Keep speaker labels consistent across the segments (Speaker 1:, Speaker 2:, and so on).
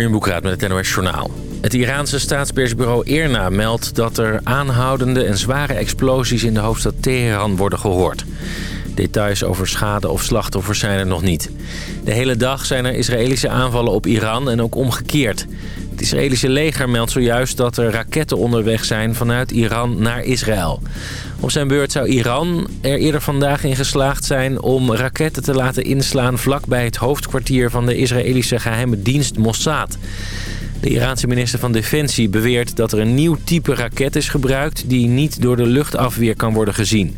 Speaker 1: In Boekraad met het NOS Journaal. Het Iraanse staatspersbureau IRNA meldt dat er aanhoudende en zware explosies in de hoofdstad Teheran worden gehoord. Details over schade of slachtoffers zijn er nog niet. De hele dag zijn er Israëlische aanvallen op Iran en ook omgekeerd. Het Israëlische leger meldt zojuist dat er raketten onderweg zijn vanuit Iran naar Israël. Op zijn beurt zou Iran er eerder vandaag in geslaagd zijn om raketten te laten inslaan vlakbij het hoofdkwartier van de Israëlische geheime dienst Mossad. De Iraanse minister van Defensie beweert dat er een nieuw type raket is gebruikt die niet door de luchtafweer kan worden gezien.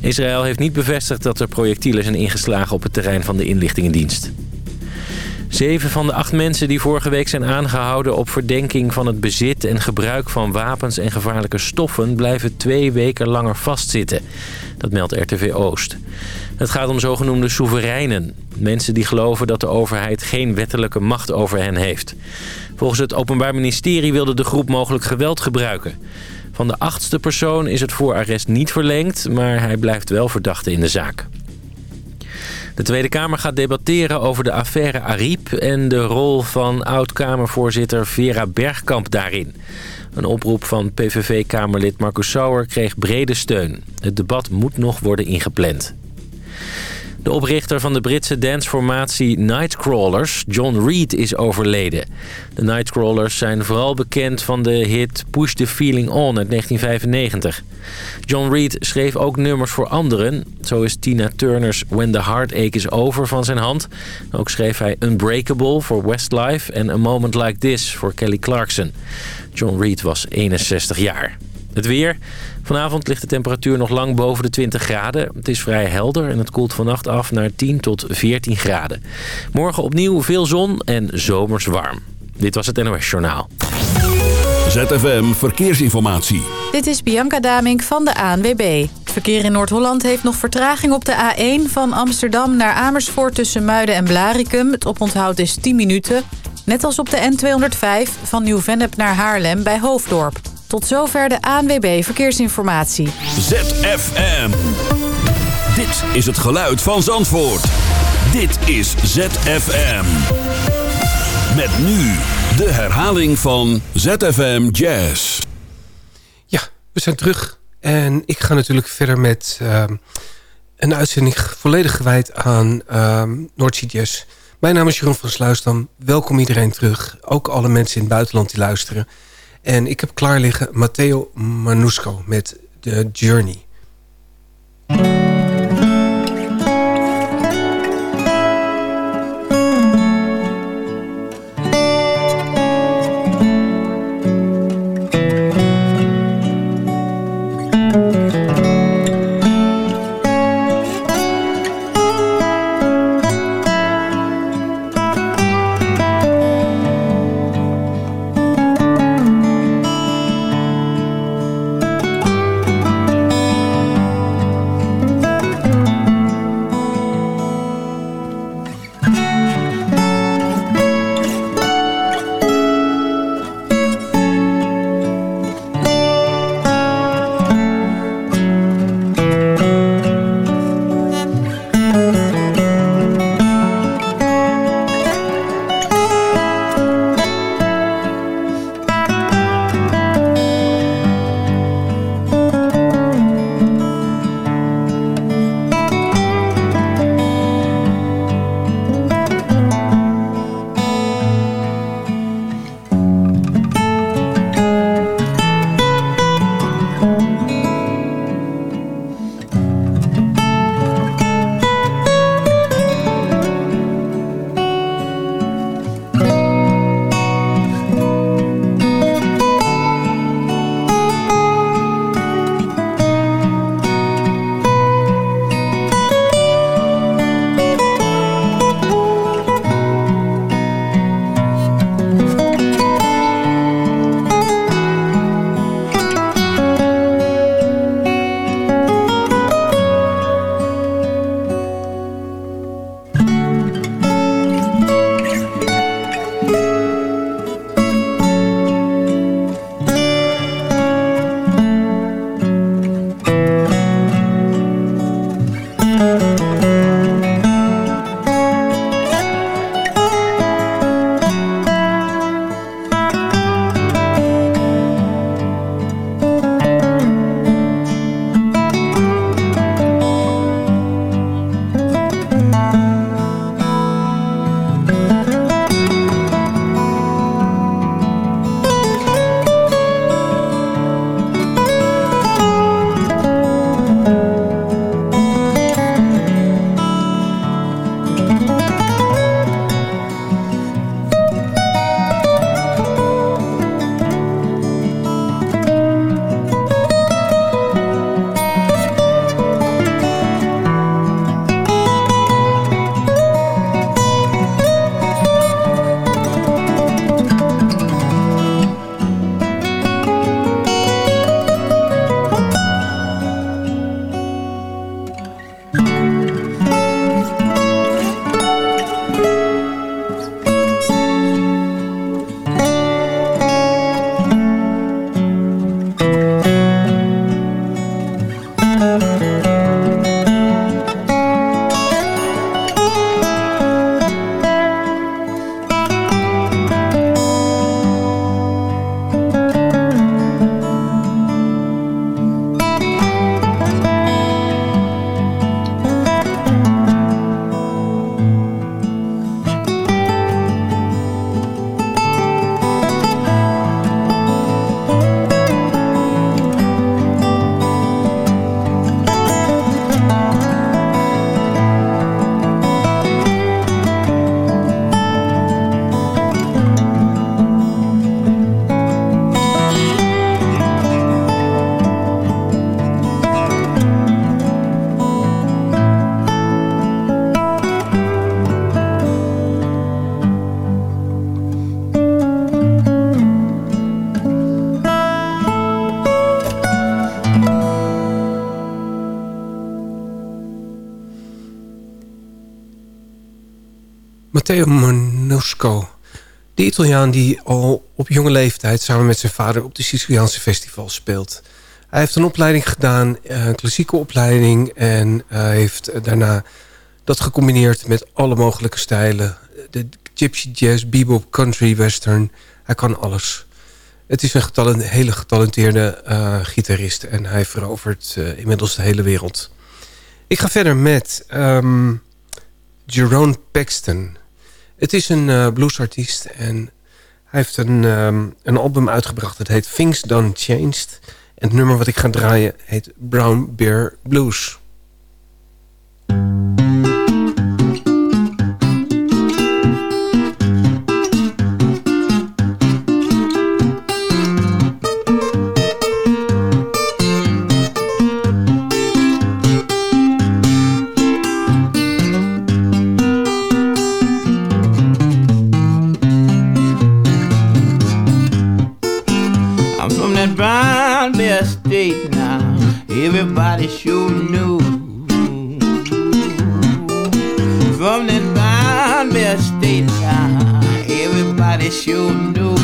Speaker 1: Israël heeft niet bevestigd dat er projectielen zijn ingeslagen op het terrein van de inlichtingendienst. Zeven van de acht mensen die vorige week zijn aangehouden op verdenking van het bezit en gebruik van wapens en gevaarlijke stoffen blijven twee weken langer vastzitten. Dat meldt RTV Oost. Het gaat om zogenoemde soevereinen. Mensen die geloven dat de overheid geen wettelijke macht over hen heeft. Volgens het Openbaar Ministerie wilde de groep mogelijk geweld gebruiken. Van de achtste persoon is het voorarrest niet verlengd, maar hij blijft wel verdachte in de zaak. De Tweede Kamer gaat debatteren over de affaire Ariep... en de rol van oud-Kamervoorzitter Vera Bergkamp daarin. Een oproep van PVV-Kamerlid Marcus Sauer kreeg brede steun. Het debat moet nog worden ingepland. De oprichter van de Britse danceformatie Nightcrawlers, John Reed, is overleden. De Nightcrawlers zijn vooral bekend van de hit Push the Feeling On uit 1995. John Reed schreef ook nummers voor anderen. Zo is Tina Turner's When the Heartache is Over van zijn hand. Ook schreef hij Unbreakable voor Westlife en A Moment Like This voor Kelly Clarkson. John Reed was 61 jaar. Het weer. Vanavond ligt de temperatuur nog lang boven de 20 graden. Het is vrij helder en het koelt vannacht af naar 10 tot 14 graden. Morgen opnieuw veel zon en zomers warm. Dit was het NOS Journaal.
Speaker 2: ZFM Verkeersinformatie.
Speaker 3: Dit is Bianca Damink van de ANWB. Het verkeer in Noord-Holland heeft nog vertraging op de A1 van Amsterdam naar Amersfoort tussen Muiden en Blarikum. Het oponthoud is 10 minuten. Net als op de N205 van Nieuw-Vennep naar Haarlem bij Hoofddorp. Tot zover de ANWB Verkeersinformatie.
Speaker 2: ZFM. Dit is het geluid van Zandvoort. Dit is ZFM. Met nu de herhaling van ZFM Jazz.
Speaker 4: Ja, we zijn terug. En ik ga natuurlijk verder met um, een uitzending volledig gewijd aan um, Noordzee Jazz. Mijn naam is Jeroen van Sluisdam. Welkom iedereen terug. Ook alle mensen in het buitenland die luisteren. En ik heb klaar liggen Matteo Manusco met The Journey. Italiaan die al op jonge leeftijd samen met zijn vader op de Siciliaanse festivals speelt. Hij heeft een opleiding gedaan, een klassieke opleiding... en heeft daarna dat gecombineerd met alle mogelijke stijlen. De gypsy jazz, bebop, country, western. Hij kan alles. Het is een hele getalenteerde uh, gitarist. En hij verovert inmiddels de hele wereld. Ik ga verder met um, Jerome Paxton. Het is een uh, bluesartiest. En hij heeft een, um, een album uitgebracht. Het heet Things Done Changed. En het nummer wat ik ga draaien heet Brown Bear Blues.
Speaker 5: Everybody sure knew.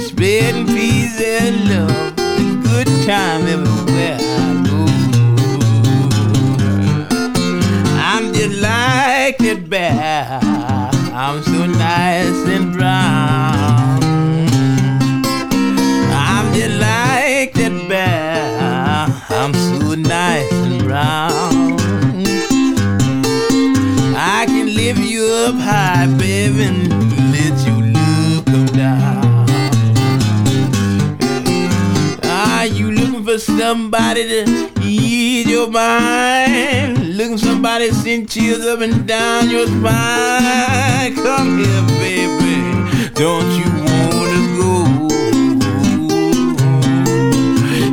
Speaker 5: Spreading peace and love, a good time everywhere I go. I'm just like that bear, I'm so nice and brown. I'm delighted bad, I'm so nice and brown. Ah, somebody to ease your mind? Looking somebody send chills up and down your spine? Come here, baby. Don't you wanna go?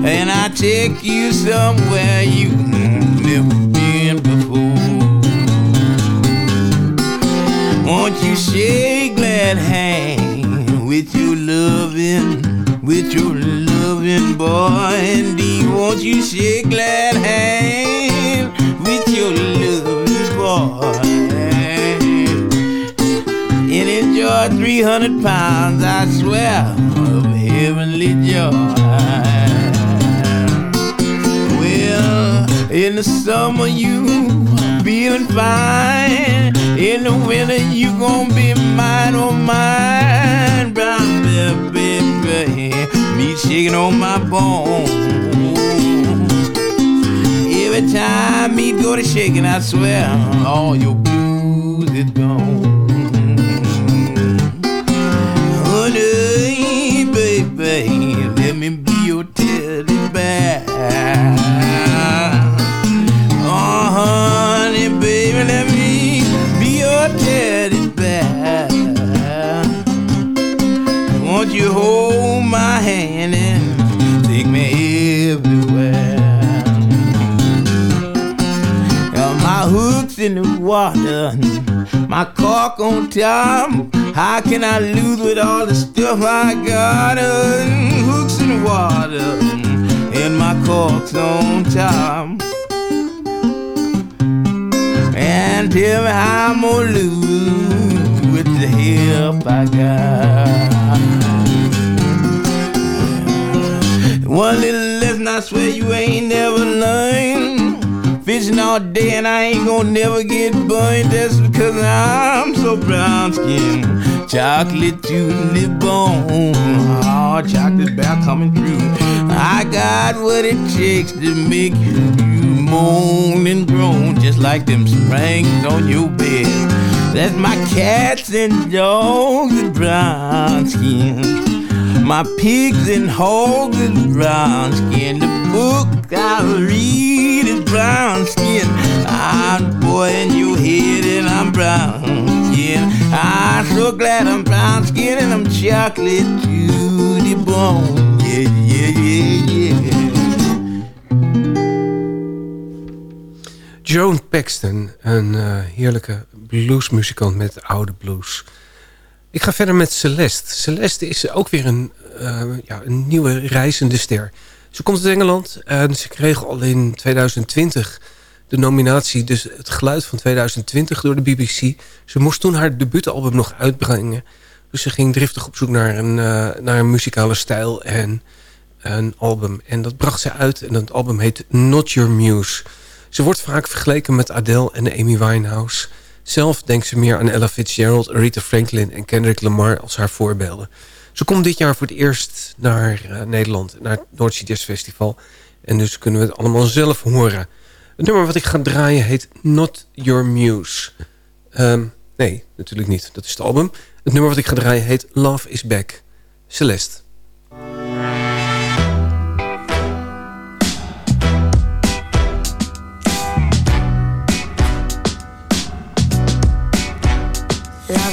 Speaker 5: And I take you somewhere you've never Won't you shake that hand with your loving, with your loving boy? Won't you shake that hand with your loving boy? And enjoy 300 pounds, I swear, of heavenly joy. Well, in the summer you feeling fine. In the winter you gonna be mine, oh mine. Brown bear, baby, me shaking on my bones. Every time me go to shaking, I swear all your blues is gone. Hold my hand and take me everywhere? Got my hooks in the water, my cork on top. How can I lose with all the stuff I got? Hooks in the water and my cork's on top and tell me how I'm gonna lose with the help I got. One little lesson I swear you ain't never learned. Fishing all day and I ain't gonna never get burned. That's because I'm so brown skinned. Chocolate to the bone. Oh, chocolate bear coming through. I got what it takes to make you moan and groan just like them springs on your bed. That's my cats and dogs and brown skin. My pigs and hogs is brown skin. The book I read is brown skin. I'm boy in your head and I'm brown skin. I'm so glad I'm brown skin and I'm chocolate to the bone. Yeah, yeah, yeah, yeah.
Speaker 4: Joan Paxton, een uh, heerlijke bluesmuzikant met oude blues. Ik ga verder met Celeste. Celeste is ook weer een, uh, ja, een nieuwe reizende ster. Ze komt uit Engeland en ze kreeg al in 2020 de nominatie, dus het geluid van 2020 door de BBC. Ze moest toen haar debuutalbum nog uitbrengen. Dus ze ging driftig op zoek naar een, uh, naar een muzikale stijl en een album. En dat bracht ze uit en dat album heet Not Your Muse. Ze wordt vaak vergeleken met Adele en Amy Winehouse. Zelf denkt ze meer aan Ella Fitzgerald, Aretha Franklin en Kendrick Lamar als haar voorbeelden. Ze komt dit jaar voor het eerst naar uh, Nederland, naar het Noordzee Jazz Festival. En dus kunnen we het allemaal zelf horen. Het nummer wat ik ga draaien heet Not Your Muse. Um, nee, natuurlijk niet. Dat is het album. Het nummer wat ik ga draaien heet Love is Back. Celeste.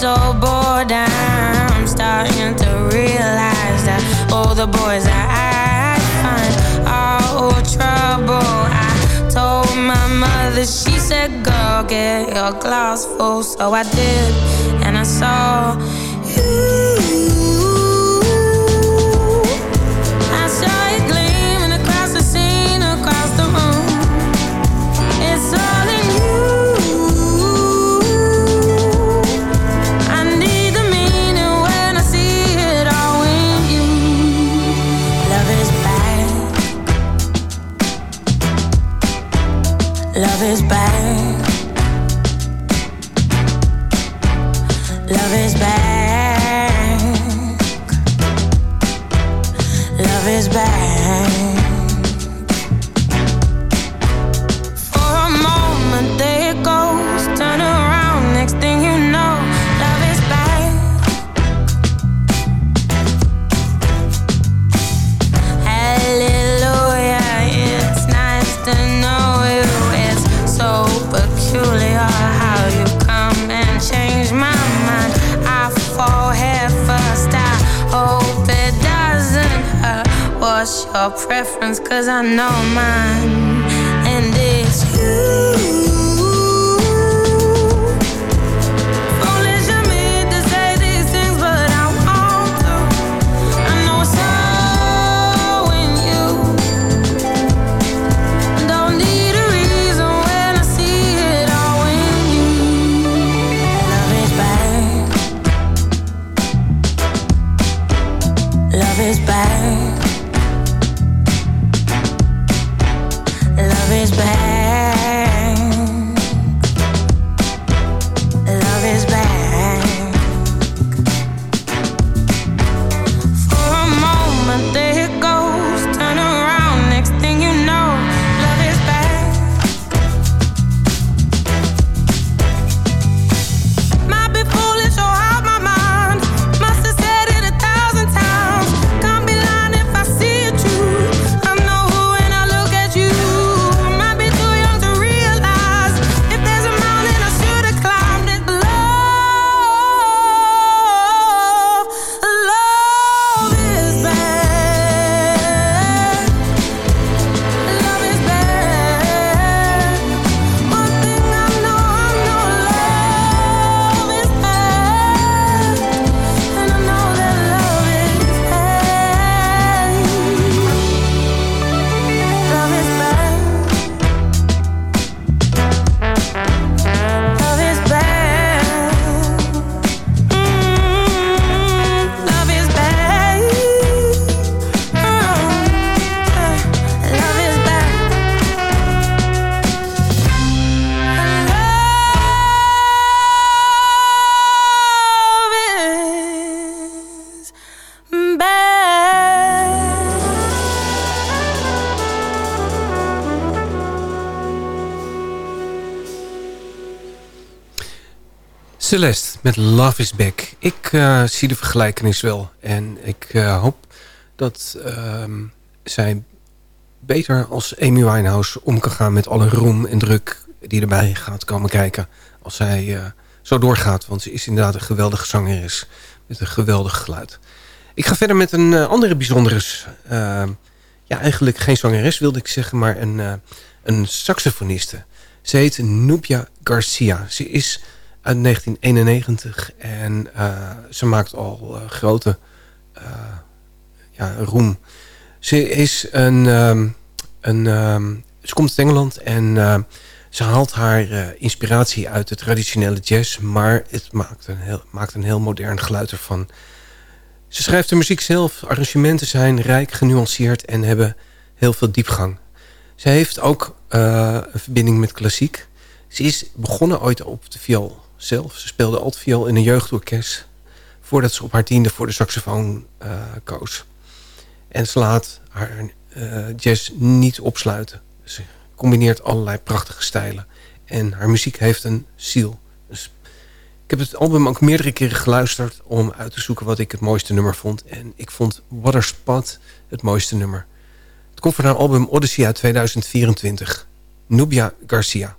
Speaker 6: So bored. I'm starting to realize that all the boys that I find are all trouble. I told my mother, she said, Girl, get your glass full. So I did, and I saw you. Love is back. Love is back. Cause I know mine.
Speaker 4: Celeste met Love is Back. Ik eh, zie de vergelijkenis wel. En ik eh, hoop dat ehm, zij beter als Amy Winehouse om kan gaan met alle roem en druk die erbij gaat komen kijken. Als zij uh, zo doorgaat, want ze is inderdaad een geweldige zangeres met een geweldig geluid. Ik ga verder met een andere bijzondere, uh, ja eigenlijk geen zangeres wilde ik zeggen, maar een, een saxofoniste. Ze heet Nubia Garcia. Ze is uit 1991 en ze maakt al grote ja, roem. Ze is een, um, een um, ze komt uit Engeland en ze haalt haar inspiratie uit de traditionele jazz, maar het maakt een heel, maakt een heel modern geluid ervan. Ze schrijft de muziek zelf, arrangementen zijn rijk, genuanceerd en hebben heel veel diepgang. Ze heeft ook een verbinding met klassiek. Ze is begonnen ooit op de viool zelf. Ze speelde altviool in een jeugdorkest voordat ze op haar tiende voor de saxofoon koos. En ze laat haar uh, jazz niet opsluiten. Ze combineert allerlei prachtige stijlen. En haar muziek heeft een ziel. Dus ik heb het album ook meerdere keren geluisterd... om uit te zoeken wat ik het mooiste nummer vond. En ik vond Waterspot het mooiste nummer. Het komt van haar album Odyssey uit 2024. Nubia Garcia.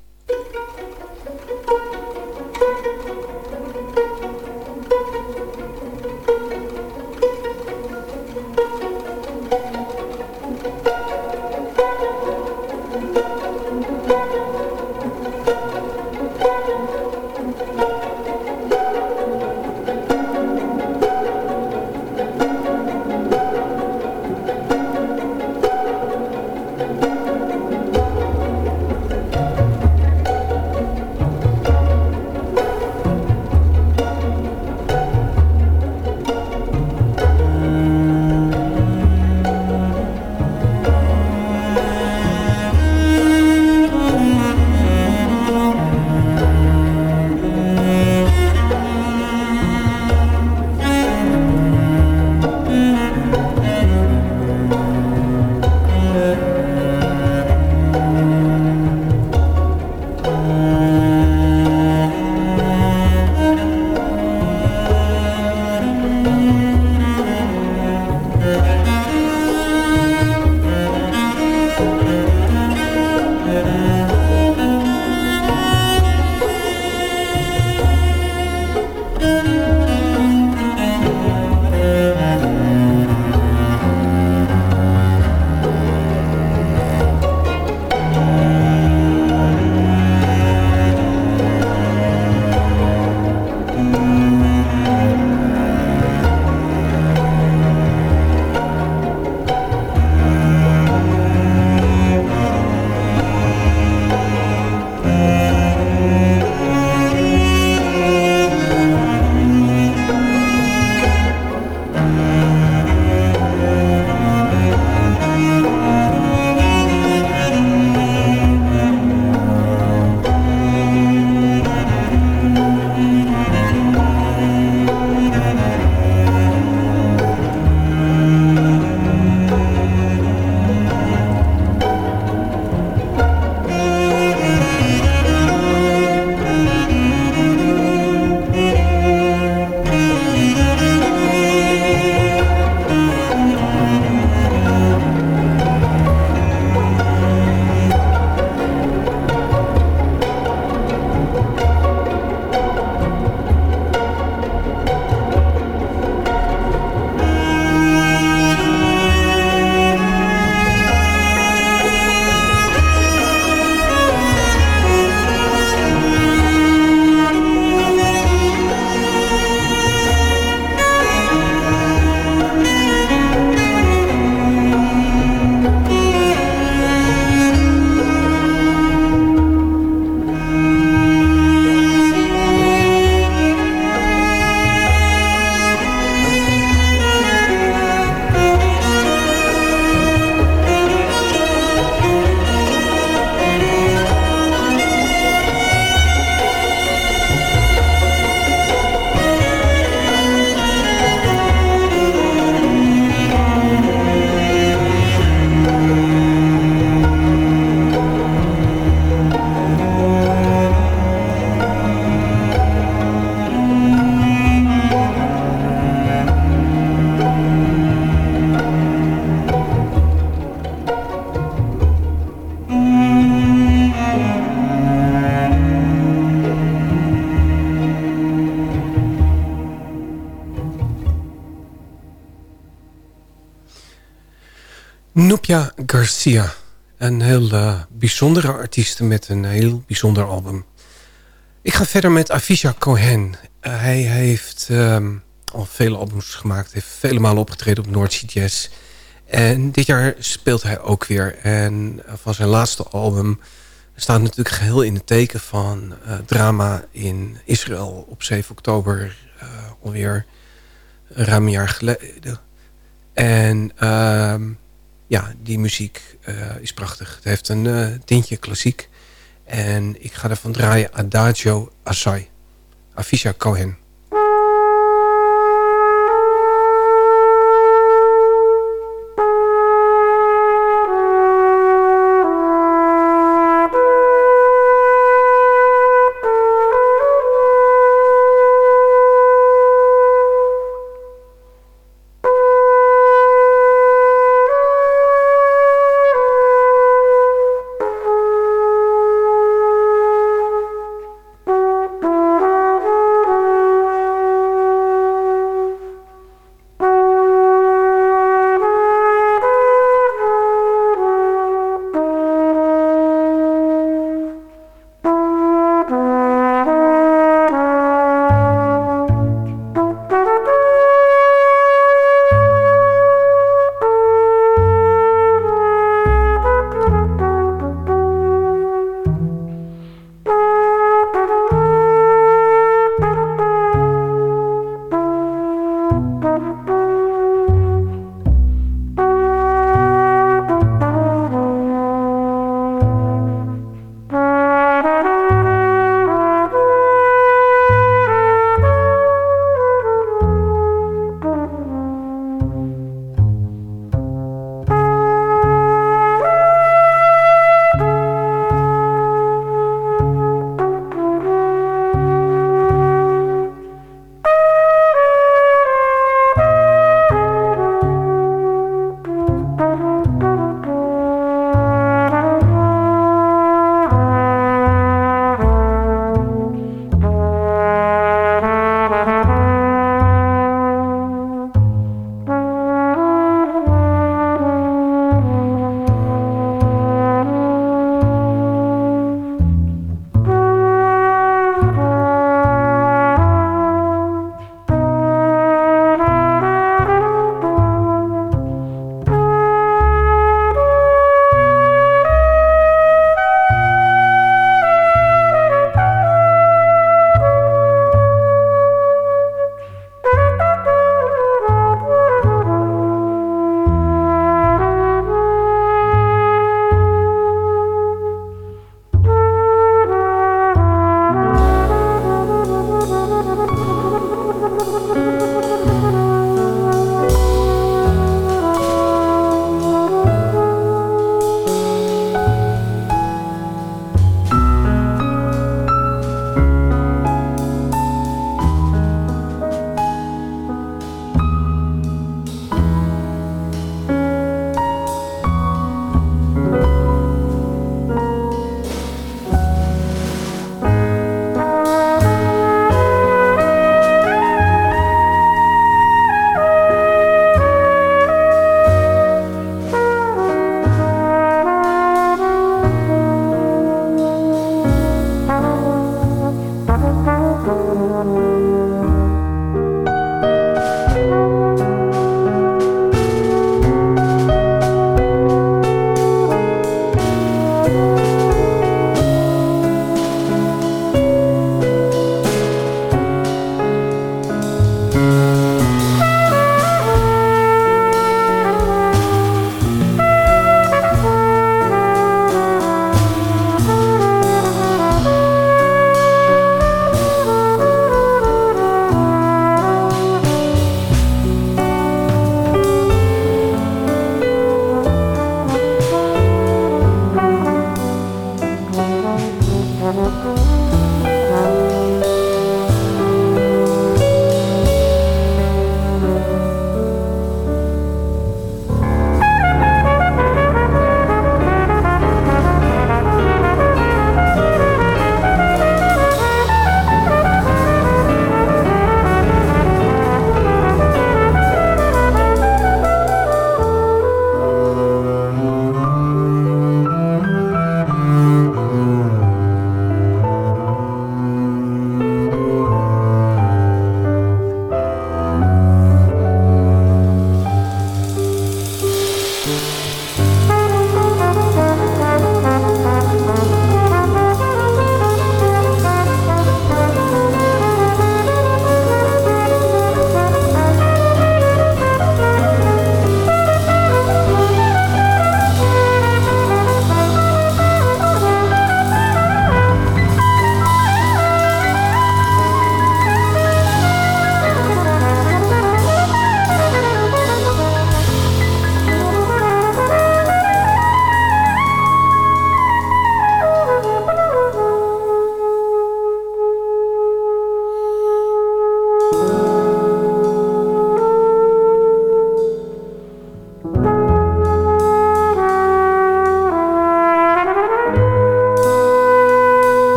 Speaker 4: Garcia. Een heel uh, bijzondere artiest met een heel bijzonder album. Ik ga verder met Avisha Cohen. Uh, hij heeft um, al vele albums gemaakt. heeft vele malen opgetreden op North Sea Jazz. En dit jaar speelt hij ook weer. En van zijn laatste album staat natuurlijk geheel in het teken van drama in Israël op 7 oktober. alweer ruim een jaar geleden. En ehm, ja, die muziek uh, is prachtig. Het heeft een uh, tintje klassiek. En ik ga ervan draaien Adagio Assai. Avisha Cohen.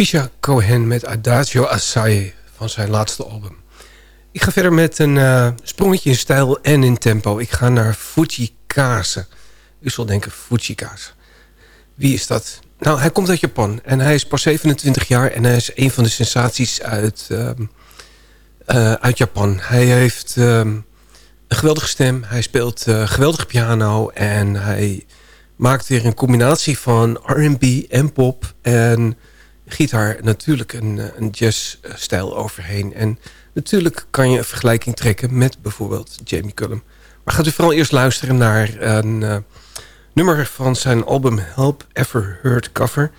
Speaker 7: Afisha Cohen met Adagio Assai van zijn laatste album. Ik ga verder met een uh, sprongetje in stijl en in tempo. Ik ga naar Fujikase. U zal denken Fujikase. Wie is dat? Nou, hij komt uit Japan en hij is pas 27 jaar... en hij is een van de sensaties uit, uh, uh, uit Japan. Hij heeft um, een geweldige stem. Hij speelt uh, geweldige piano en hij maakt weer een combinatie van R&B en pop... en gitaar natuurlijk een, eh, een jazzstijl overheen. En natuurlijk kan je een vergelijking trekken met bijvoorbeeld Jamie Cullum. Maar gaat u vooral eerst luisteren naar een uh, nummer van zijn album Help Ever Heard Cover.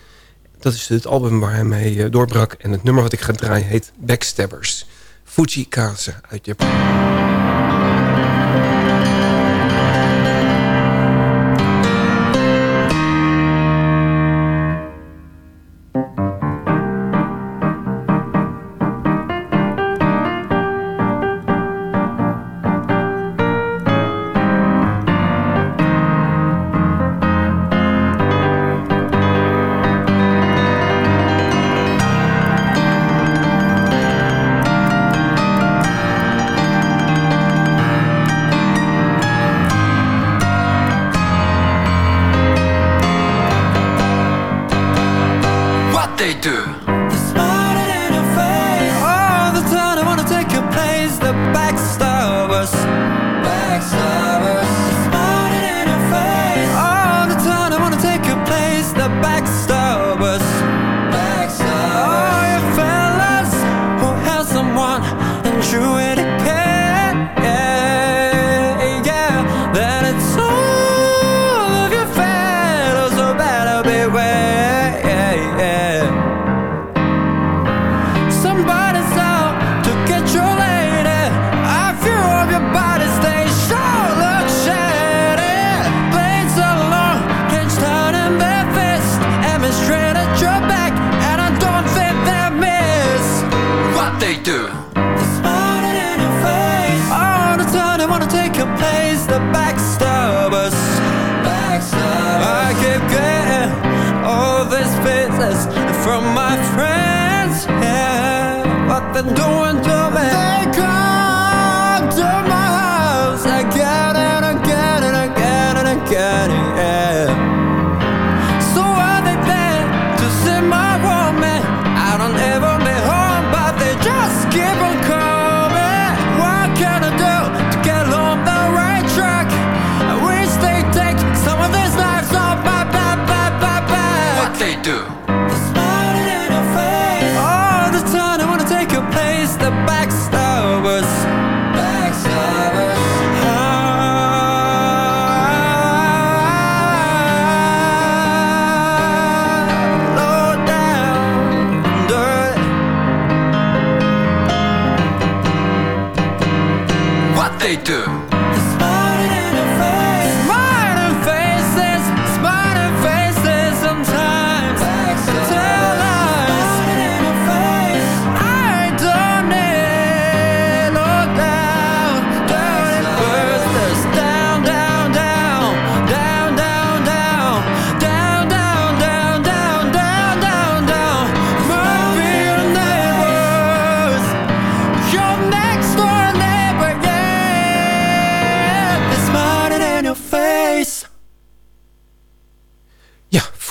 Speaker 7: Dat is het album waar hij mee uh, doorbrak. En het nummer wat ik ga draaien heet Backstabbers. Fuji Kaze uit Japan.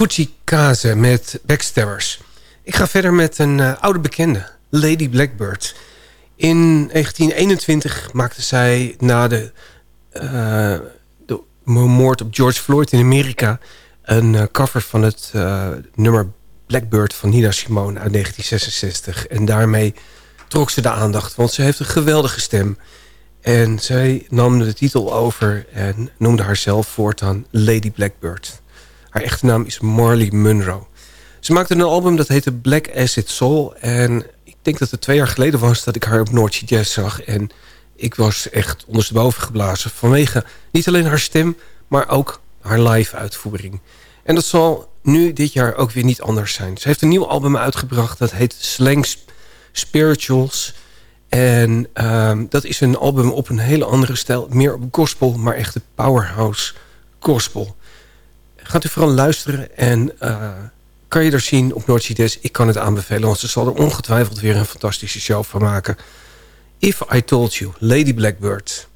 Speaker 7: Fujikaze met Backstabbers. Ik ga verder met een uh, oude bekende, Lady Blackbird. In 1921 maakte zij na de, uh, de moord op George Floyd in Amerika... een uh, cover van het nummer Blackbird van Nina Simone uit 1966. En daarmee trok ze de aandacht, want ze heeft een geweldige stem... En zij nam de titel over en noemde haarzelf voortaan Lady Blackbird. Haar echte naam is Marley Munro. Ze maakte een album dat heette Black Acid Soul. En ik denk dat het twee jaar geleden was dat ik haar op Noordse Jazz zag. En ik was echt ondersteboven geblazen. Vanwege niet alleen haar stem, maar ook haar live uitvoering. En dat zal nu dit jaar ook weer niet anders zijn. Ze heeft een nieuw album uitgebracht. Dat heet Slang Spirituals. En um, dat is een album op een hele andere stijl. Meer op gospel, maar echt de powerhouse gospel. Gaat u vooral luisteren en uh,
Speaker 4: kan je er zien op Noordseedes. Ik kan het aanbevelen, want ze zal er ongetwijfeld weer een fantastische show van maken. If I Told You, Lady Blackbird.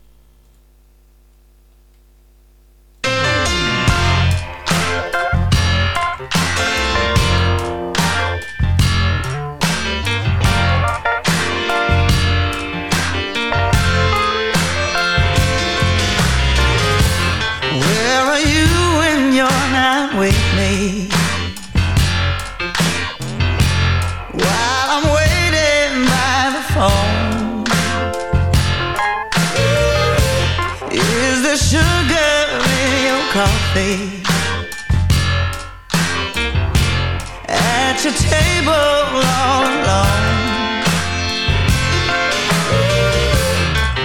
Speaker 8: Your table all alone.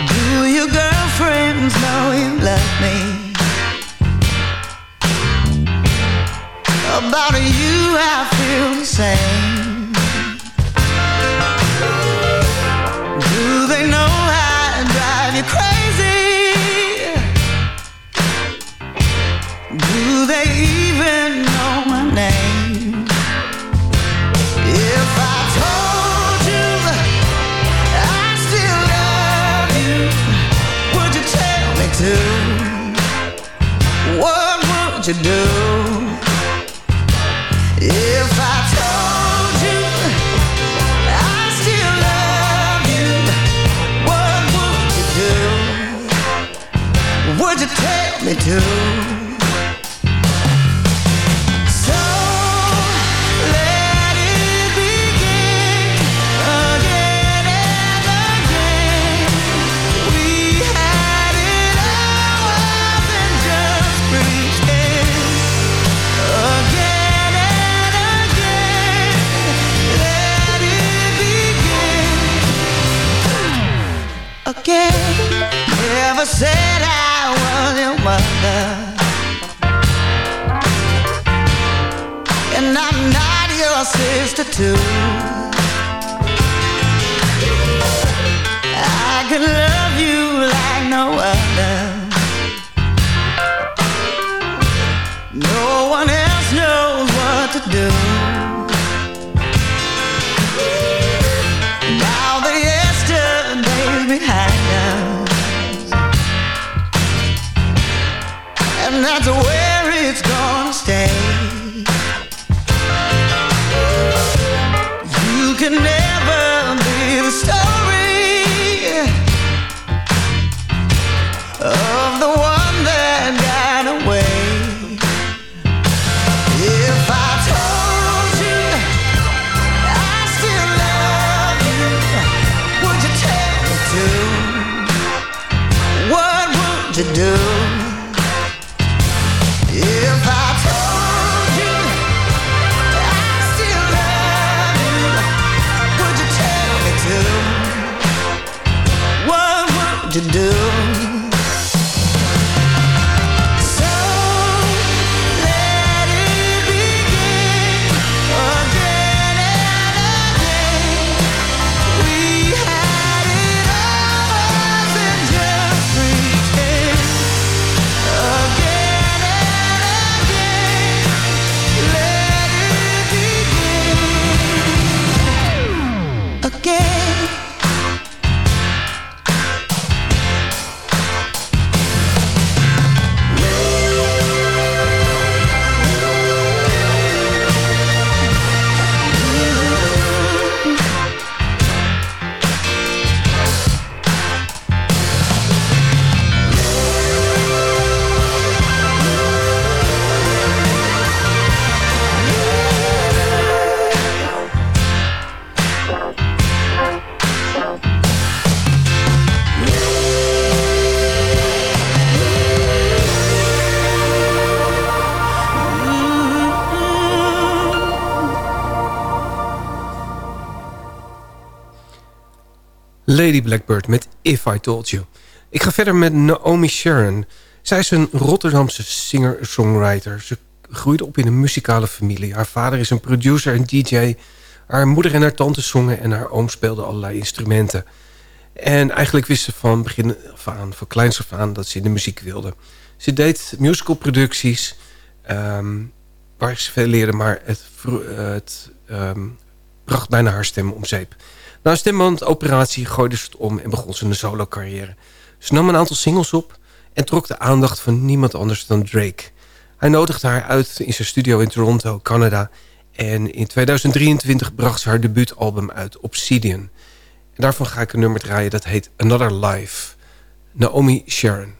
Speaker 8: Do your girlfriends know you love me? About you, I feel the same. To do If I told you I still love you What would you do? Would you tell me to?
Speaker 4: Blackbird met If I Told You. Ik ga verder met Naomi Sharon. Zij is een Rotterdamse singer-songwriter. Ze groeide op in een muzikale familie. Haar vader is een producer en DJ. Haar moeder en haar tante zongen en haar oom speelden allerlei instrumenten. En eigenlijk wist ze van begin af aan, van kleins af aan, dat ze in de muziek wilde. Ze deed musicalproducties. Um, waar ze veel leerde, maar het, het ehm, bracht bijna haar stem om zeep. Na een stembandoperatie gooide ze het om en begon ze een solo carrière. Ze nam een aantal singles op en trok de aandacht van niemand anders dan Drake. Hij nodigde haar uit in zijn studio in Toronto, Canada. En in 2023 bracht ze haar debuutalbum uit, Obsidian. En daarvan ga ik een nummer draaien dat heet Another Life. Naomi Sharon.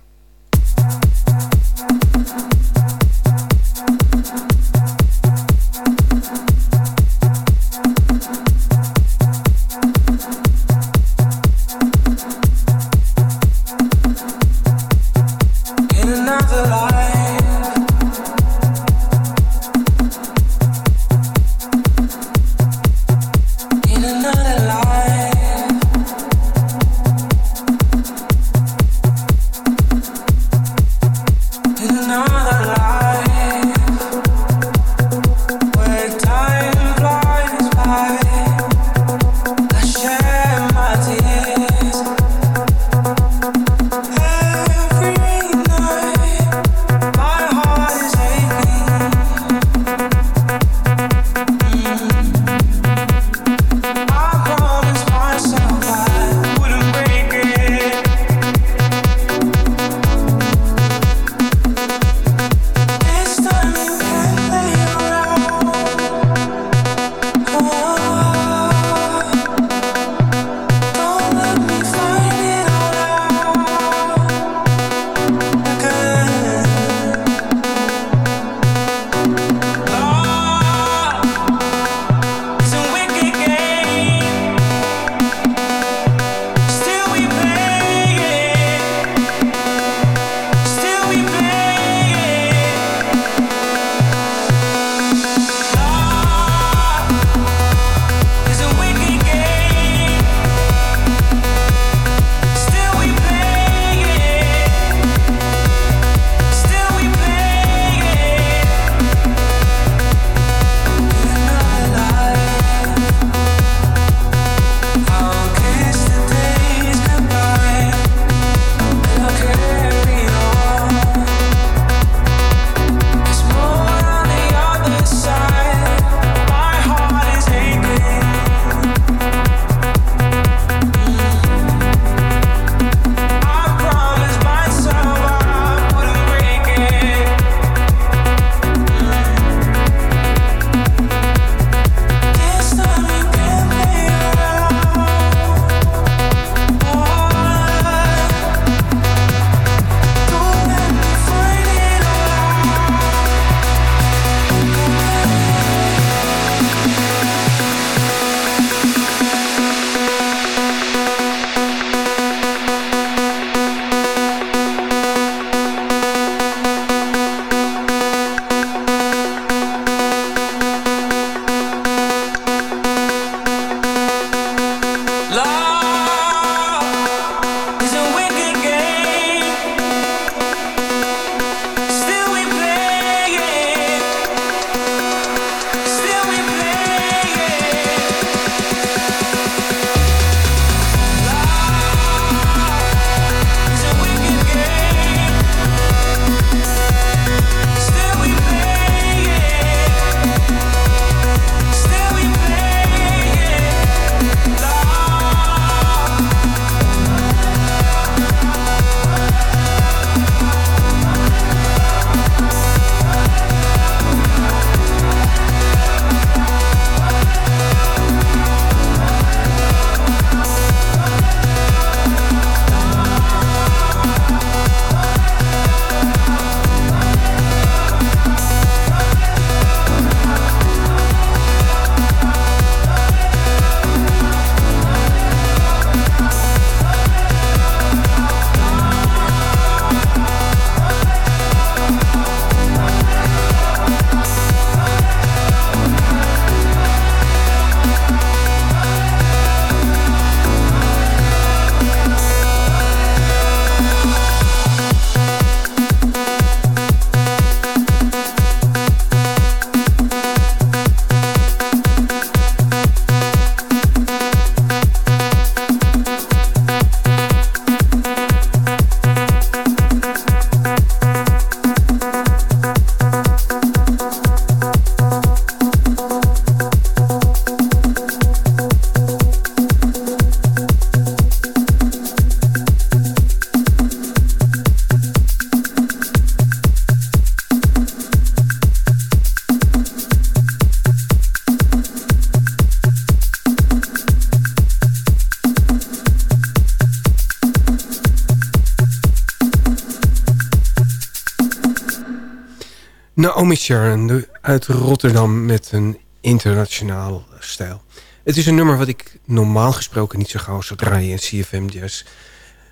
Speaker 4: Sharon uit Rotterdam met een internationaal stijl. Het is een nummer wat ik normaal gesproken niet zo gauw zou draaien in CFM Jazz.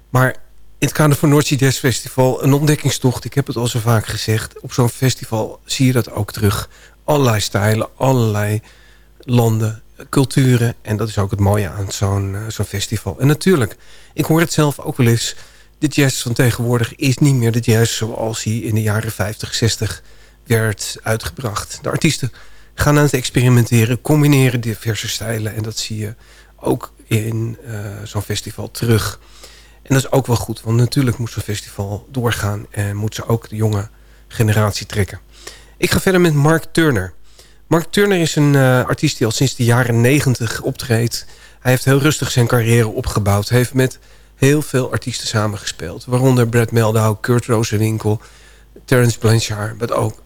Speaker 4: Maar in het kader van Noordzee Jazz Festival een ontdekkingstocht. Ik heb het al zo vaak gezegd. Op zo'n festival zie je dat ook terug. Allerlei stijlen, allerlei landen, culturen. En dat is ook het mooie aan zo'n uh, zo'n festival. En natuurlijk, ik hoor het zelf ook wel eens. De jazz van tegenwoordig is niet meer de jazz zoals hij in de jaren 50, 60 werd uitgebracht. De artiesten gaan aan het experimenteren, combineren diverse stijlen. En dat zie je ook in uh, zo'n festival terug. En dat is ook wel goed, want natuurlijk moet zo'n festival doorgaan... en moet ze ook de jonge generatie trekken. Ik ga verder met Mark Turner. Mark Turner is een uh, artiest die al sinds de jaren negentig optreedt. Hij heeft heel rustig zijn carrière opgebouwd. Hij heeft met heel veel artiesten samengespeeld. Waaronder Brad Meldau, Kurt Rosenwinkel, Terence Blanchard... maar ook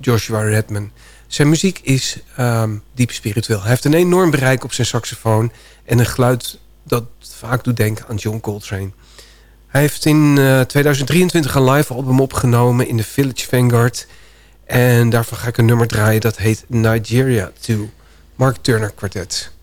Speaker 4: Joshua Redman. Zijn muziek is um, diep spiritueel. Hij heeft een enorm bereik op zijn saxofoon... en een geluid dat vaak doet denken aan John Coltrane. Hij heeft in uh, 2023 een live album opgenomen in de Village Vanguard... en daarvan ga ik een nummer draaien dat heet Nigeria 2. Mark Turner Quartet.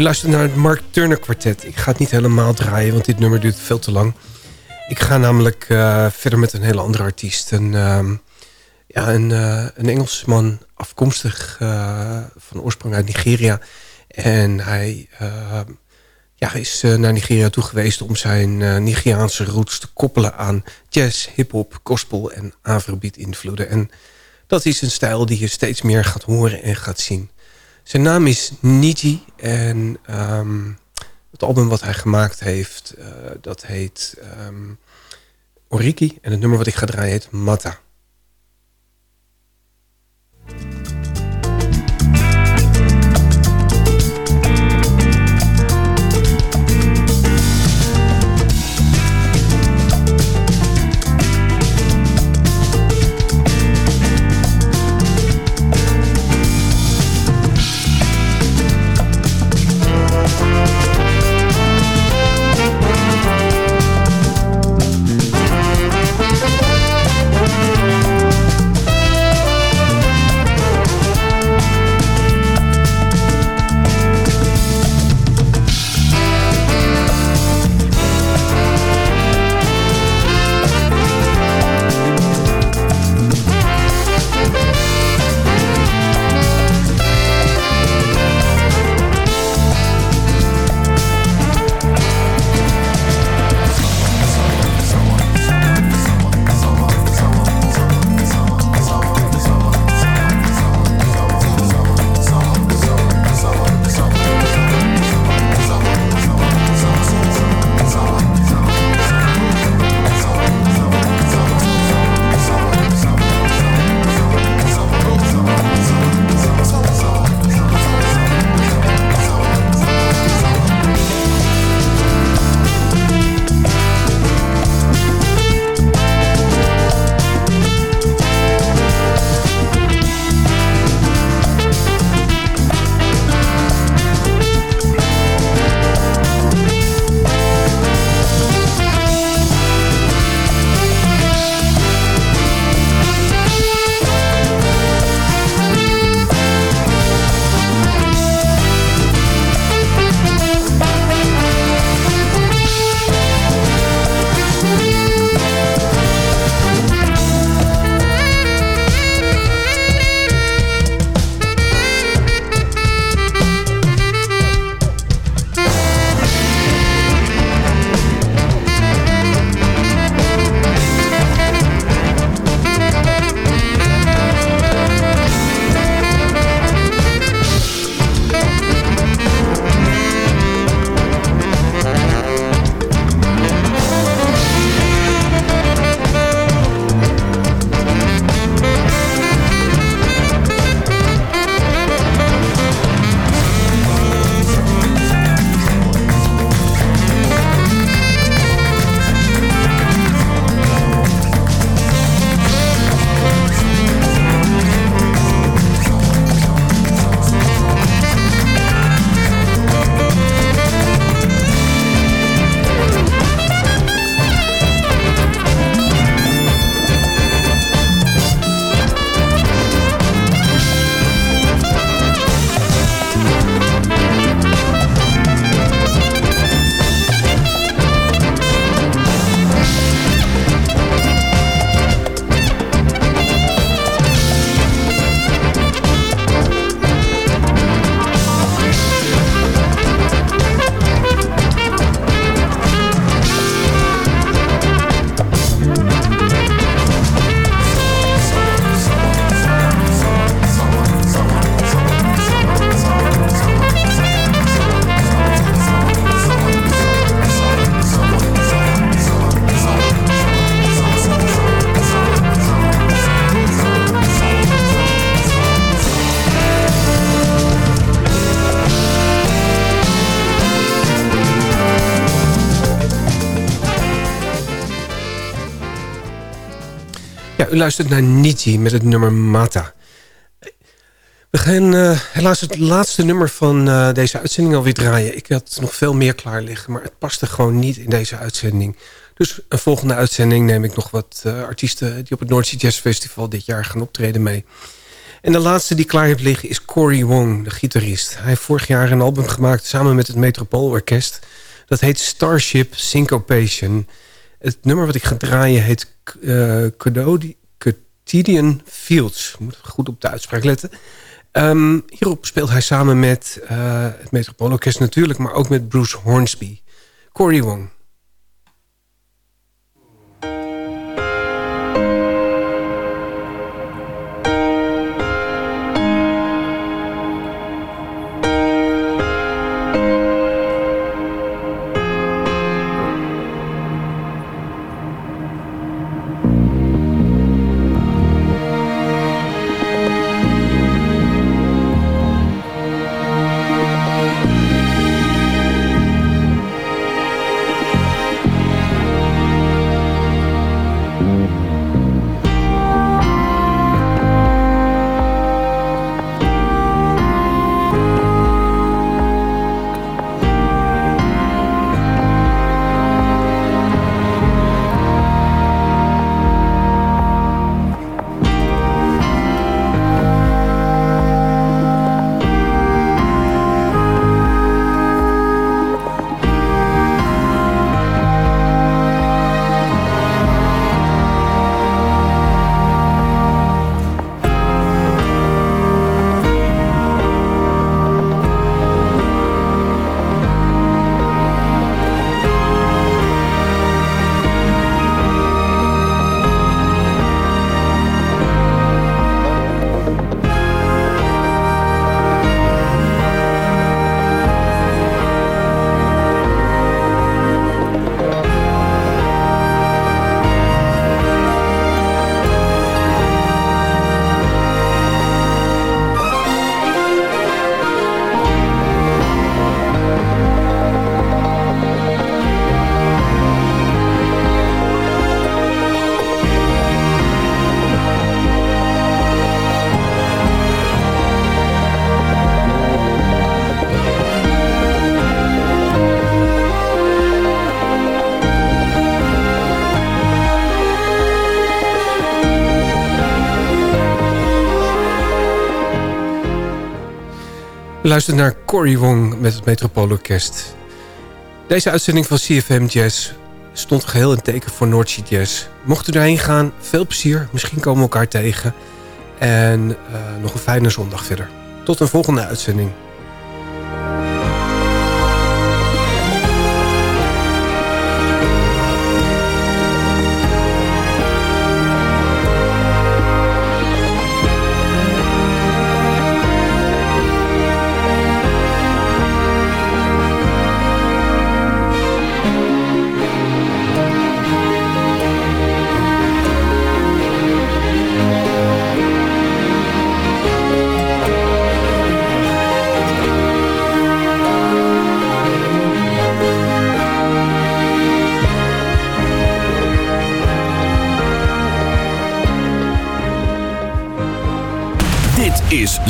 Speaker 4: U luistert naar het Mark Turner kwartet. Ik ga het niet helemaal draaien, want dit nummer duurt veel te lang. Ik ga namelijk uh, verder met een hele andere artiest. Een, uh, ja, een, uh, een Engelsman afkomstig uh, van oorsprong uit Nigeria. En hij ja, is naar Nigeria toe geweest om zijn Nigeriaanse roots te koppelen aan jazz, hip-hop, gospel en afrobeat invloeden. En dat is een stijl die je steeds meer gaat horen en gaat zien. Zijn naam is Niji en um, het album wat hij gemaakt heeft, uh, dat heet um, Oriki. En het nummer wat ik ga draaien heet Mata. Luistert naar Niti met het nummer Mata. We gaan uh, helaas het laatste nummer van uh, deze uitzending alweer draaien. Ik had nog veel meer klaar liggen, maar het paste gewoon niet in deze uitzending. Dus een volgende uitzending neem ik nog wat uh, artiesten... die op het Noordzee Jazz Festival dit jaar gaan optreden mee. En de laatste die klaar heeft liggen is Cory Wong, de gitarist. Hij heeft vorig jaar een album gemaakt samen met het Metropoolorkest. Dat heet Starship Syncopation. Het nummer wat ik ga draaien heet uh, Quotidian Fields. Moet goed op de uitspraak letten. Um, hierop speelt hij samen met uh, het Metropoolorkest natuurlijk... maar ook met Bruce Hornsby. Cory Wong. Luistert naar Cory Wong met het Metropoolorkest. Deze uitzending van CFM Jazz stond geheel in teken voor Noordsea Jazz. Mocht u daarheen gaan, veel plezier. Misschien komen we elkaar tegen. En uh, nog een fijne zondag verder. Tot een volgende uitzending.